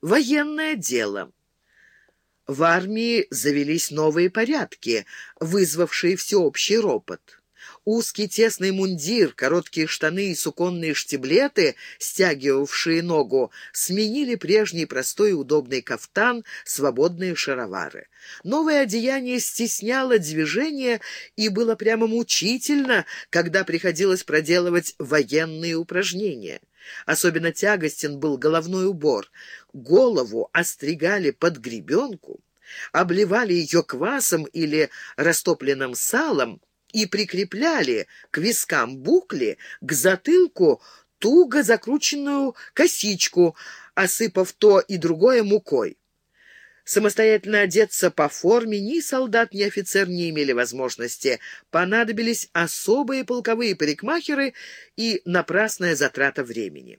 военное дело. В армии завелись новые порядки, вызвавшие всеобщий ропот. Узкий тесный мундир, короткие штаны и суконные штиблеты, стягивавшие ногу, сменили прежний простой и удобный кафтан, свободные шаровары. Новое одеяние стесняло движение и было прямо мучительно, когда приходилось проделывать военные упражнения. Особенно тягостен был головной убор. Голову остригали под гребенку, обливали ее квасом или растопленным салом, и прикрепляли к вискам букли, к затылку туго закрученную косичку, осыпав то и другое мукой. Самостоятельно одеться по форме ни солдат, ни офицер не имели возможности. Понадобились особые полковые парикмахеры и напрасная затрата времени.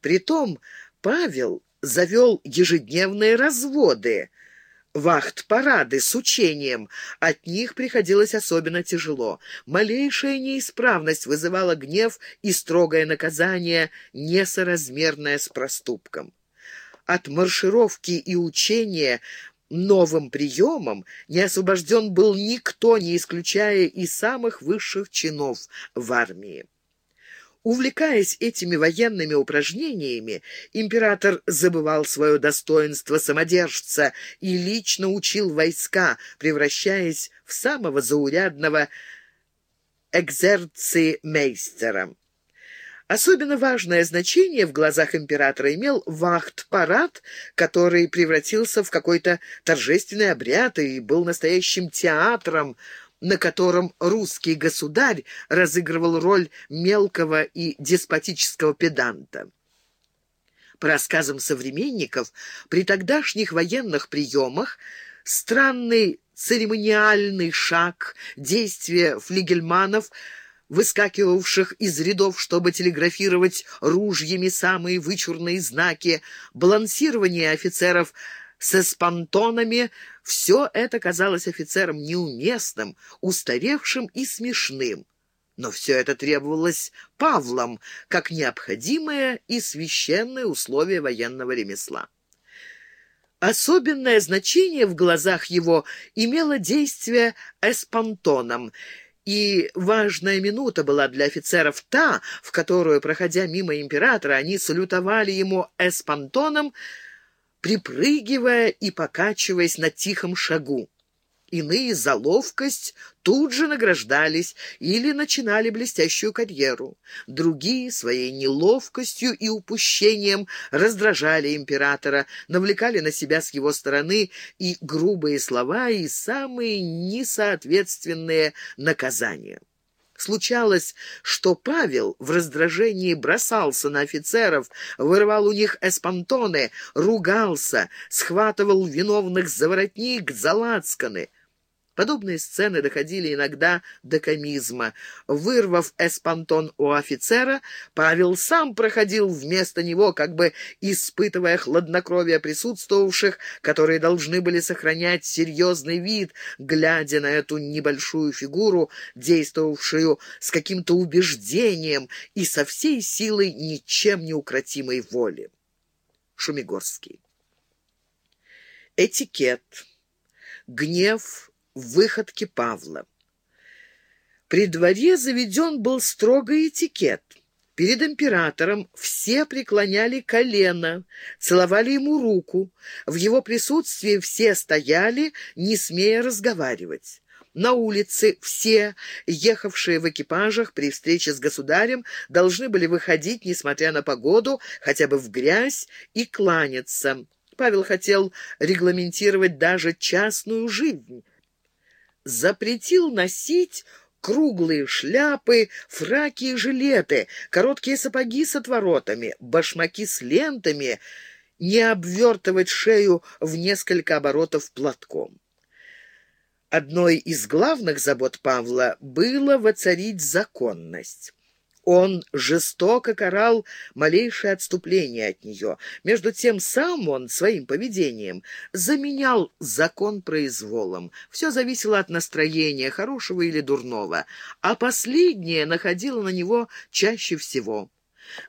Притом Павел завел ежедневные разводы – вахт-парады с учением. От них приходилось особенно тяжело. Малейшая неисправность вызывала гнев и строгое наказание, несоразмерное с проступком. От маршировки и учения новым приемом не освобожден был никто, не исключая и самых высших чинов в армии. Увлекаясь этими военными упражнениями, император забывал свое достоинство самодержца и лично учил войска, превращаясь в самого заурядного экзерци-мейстера. Особенно важное значение в глазах императора имел вахт-парад, который превратился в какой-то торжественный обряд и был настоящим театром, на котором русский государь разыгрывал роль мелкого и деспотического педанта. По рассказам современников, при тогдашних военных приемах странный церемониальный шаг, действия флигельманов – выскакивавших из рядов, чтобы телеграфировать ружьями самые вычурные знаки, балансирование офицеров с эспантонами — все это казалось офицерам неуместным, устаревшим и смешным. Но все это требовалось Павлом как необходимое и священное условие военного ремесла. Особенное значение в глазах его имело действие эспантоном, и важная минута была для офицеров та, в которую, проходя мимо императора, они салютовали ему эспантоном, припрыгивая и покачиваясь на тихом шагу. Иные за ловкость тут же награждались или начинали блестящую карьеру. Другие своей неловкостью и упущением раздражали императора, навлекали на себя с его стороны и грубые слова, и самые несоответственные наказания. Случалось, что Павел в раздражении бросался на офицеров, вырывал у них эспантоны, ругался, схватывал виновных за воротник, за лацканы — Подобные сцены доходили иногда до комизма. Вырвав эспантон у офицера, Павел сам проходил вместо него, как бы испытывая хладнокровие присутствовавших, которые должны были сохранять серьезный вид, глядя на эту небольшую фигуру, действовавшую с каким-то убеждением и со всей силой ничем не укротимой воли. Шумигорский. Этикет. Гнев выходки Павла. При дворе заведен был строгий этикет. Перед императором все преклоняли колено, целовали ему руку. В его присутствии все стояли, не смея разговаривать. На улице все, ехавшие в экипажах при встрече с государем, должны были выходить, несмотря на погоду, хотя бы в грязь, и кланяться. Павел хотел регламентировать даже частную жизнь запретил носить круглые шляпы, фраки и жилеты, короткие сапоги с отворотами, башмаки с лентами, не обвертывать шею в несколько оборотов платком. Одной из главных забот Павла было воцарить законность. Он жестоко карал малейшее отступление от нее. Между тем сам он своим поведением заменял закон произволом. Все зависело от настроения, хорошего или дурного, а последнее находило на него чаще всего.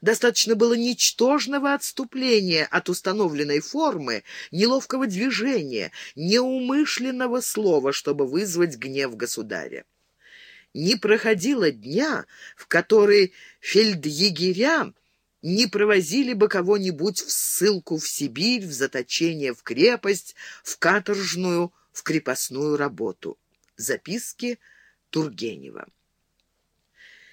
Достаточно было ничтожного отступления от установленной формы, неловкого движения, неумышленного слова, чтобы вызвать гнев государя. Не проходило дня, в который фельдъегеря не провозили бы кого-нибудь в ссылку в Сибирь, в заточение в крепость, в каторжную, в крепостную работу. Записки Тургенева